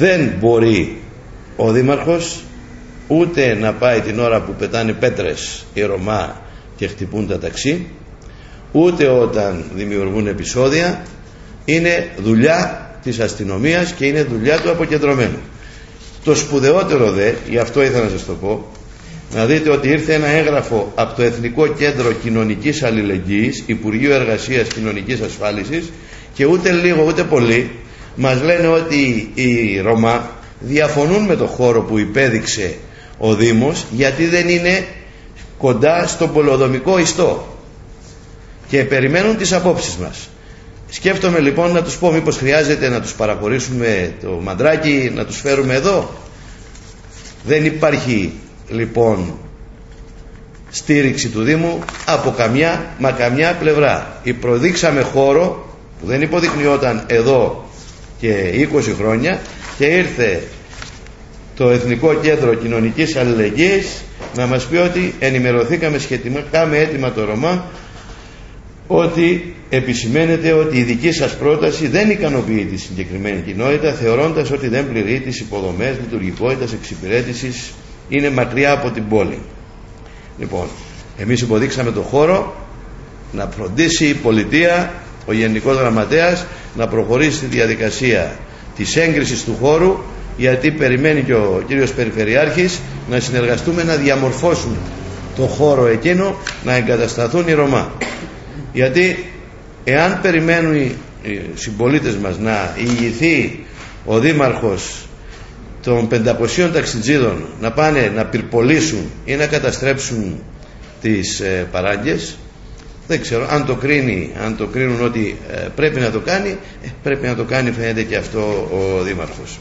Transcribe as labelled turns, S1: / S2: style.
S1: δεν μπορεί ο Δήμαρχος ούτε να πάει την ώρα που πετάνε πέτρες οι Ρωμά και χτυπούν τα ταξί ούτε όταν δημιουργούν επεισόδια είναι δουλειά της αστυνομίας και είναι δουλειά του αποκεντρωμένου. Το σπουδαιότερο δε γι' αυτό ήθελα να σας το πω να δείτε ότι ήρθε ένα έγγραφο από το Εθνικό Κέντρο Κοινωνικής Αλληλεγγύης Υπουργείο Εργασίας Κοινωνικής Ασφάλισης και ούτε λίγο ούτε πολύ μας λένε ότι οι Ρωμά διαφωνούν με το χώρο που υπέδειξε ο Δήμος γιατί δεν είναι κοντά στον πολεοδομικό ιστό. Και περιμένουν τις απόψεις μας. Σκέφτομαι λοιπόν να τους πω μήπως χρειάζεται να τους παραχωρήσουμε το μαντράκι να τους φέρουμε εδώ. Δεν υπάρχει λοιπόν στήριξη του Δήμου από καμιά μα καμιά πλευρά. Υποδείξαμε χώρο που δεν υποδεικνυόταν εδώ και 20 χρόνια και ήρθε το Εθνικό Κέντρο Κοινωνικής Αλληλεγγύης να μας πει ότι ενημερωθήκαμε σχετικά με έτοιμα το Ρωμά ότι επισημαίνεται ότι η δική σας πρόταση δεν ικανοποιεί τη συγκεκριμένη κοινότητα θεωρώντας ότι δεν πληρεί τις υποδομές λειτουργικότητας εξυπηρέτησης είναι μακριά από την πόλη. Λοιπόν εμείς υποδείξαμε το χώρο να φροντίσει η πολιτεία ο Γενικός Γραμματέας να προχωρήσει στη διαδικασία της έγκρισης του χώρου γιατί περιμένει και ο κύριος Περιφερειάρχης να συνεργαστούμε να διαμορφώσουμε το χώρο εκείνο να εγκατασταθούν οι Ρωμά. Γιατί εάν περιμένουν οι συμπολίτες μας να ηγηθεί ο Δήμαρχος των 500 ταξιτζίδων να πάνε να πυρπολίσουν ή να καταστρέψουν τις ε, παράγκες δεν ξέρω αν το, κρίνει, αν το κρίνουν ότι ε, πρέπει να το κάνει ε, πρέπει να το κάνει φαίνεται και αυτό ο Δήμαρχος